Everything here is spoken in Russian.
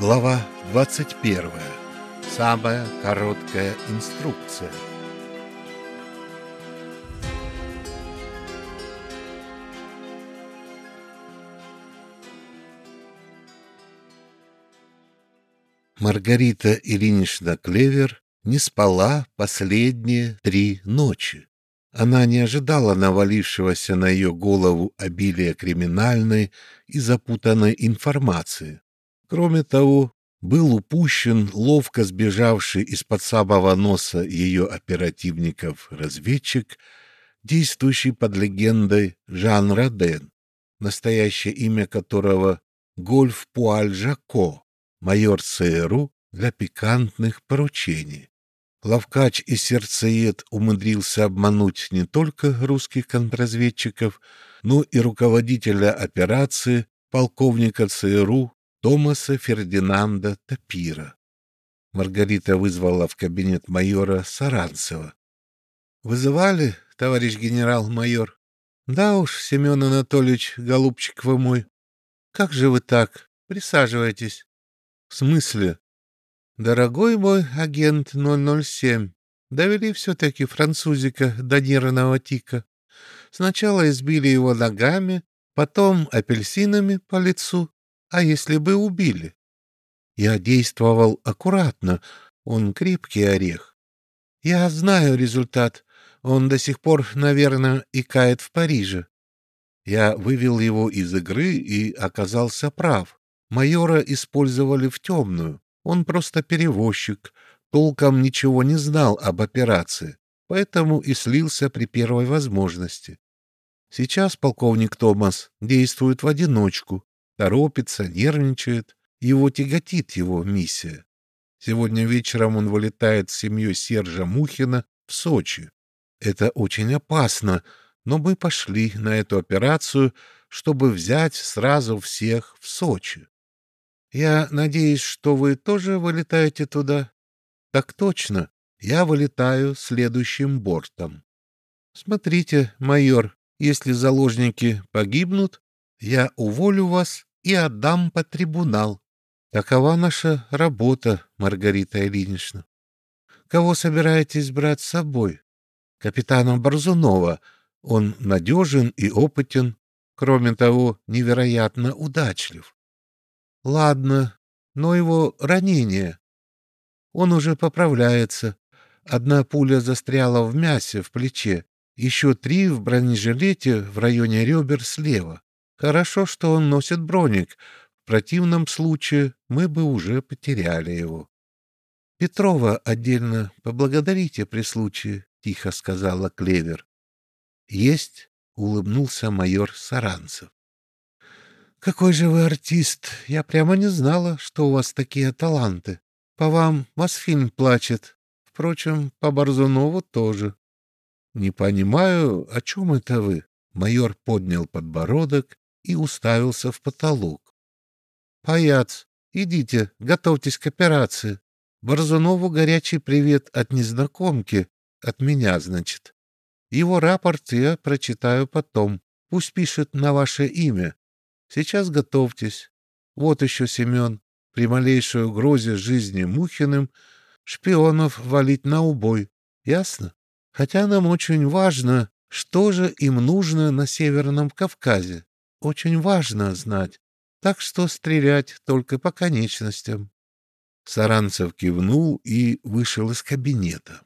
Глава 21. Самая короткая инструкция. Маргарита Ильинична Клевер не спала последние три ночи. Она не ожидала навалившегося на ее голову обилия криминальной и запутанной информации. Кроме того, был упущен ловко сбежавший из-под самого носа ее оперативников разведчик, действующий под легендой Жан Роден, настоящее имя которого Гольф Пуаль Жако, майор ЦРУ для пикантных поручений. Лавкач и сердцеед умудрился обмануть не только русских контрразведчиков, но и руководителя операции, полковника ЦРУ Томаса Фердинанда Тапира. Маргарита вызвала в кабинет майора Саранцева. «Вызывали, товарищ генерал-майор?» «Да уж, Семен Анатольевич, голубчик вы мой. Как же вы так? Присаживайтесь». «В смысле?» «Дорогой мой агент 007, довели все-таки французика до нервного тика. Сначала избили его ногами, потом апельсинами по лицу, а если бы убили? Я действовал аккуратно, он крепкий орех. Я знаю результат. Он до сих пор, наверное, икает в Париже. Я вывел его из игры и оказался прав. Майора использовали в темную. Он просто перевозчик, толком ничего не знал об операции, поэтому и слился при первой возможности. Сейчас полковник Томас действует в одиночку, торопится, нервничает, его тяготит его миссия. Сегодня вечером он вылетает с семьей Сержа Мухина в Сочи. Это очень опасно, но мы пошли на эту операцию, чтобы взять сразу всех в Сочи. Я надеюсь, что вы тоже вылетаете туда? Так точно, я вылетаю следующим бортом. Смотрите, майор, если заложники погибнут, я уволю вас и отдам по трибунал. Такова наша работа, Маргарита Ильинична. Кого собираетесь брать с собой? Капитана Борзунова. Он надежен и опытен, кроме того, невероятно удачлив. Ладно, но его ранение. Он уже поправляется. Одна пуля застряла в мясе в плече, еще три в бронежилете в районе ребер слева. Хорошо, что он носит броник. В противном случае мы бы уже потеряли его. Петрова отдельно поблагодарите при случае, — тихо сказала Клевер. Есть, — улыбнулся майор Саранцев. Какой же вы артист! Я прямо не знала, что у вас такие таланты. По вам Мосфильм плачет. Впрочем, по Борзунову тоже. Не понимаю, о чем это вы? Майор поднял подбородок и уставился в потолок. «Паяц, идите, готовьтесь к операции. Борзунову горячий привет от незнакомки, от меня, значит. Его рапорт я прочитаю потом, пусть пишет на ваше имя. Сейчас готовьтесь. Вот еще Семен, при малейшей угрозе жизни Мухиным, шпионов валить на убой. Ясно? Хотя нам очень важно, что же им нужно на Северном Кавказе очень важно знать, так что стрелять только по конечностям. Саранцев кивнул и вышел из кабинета.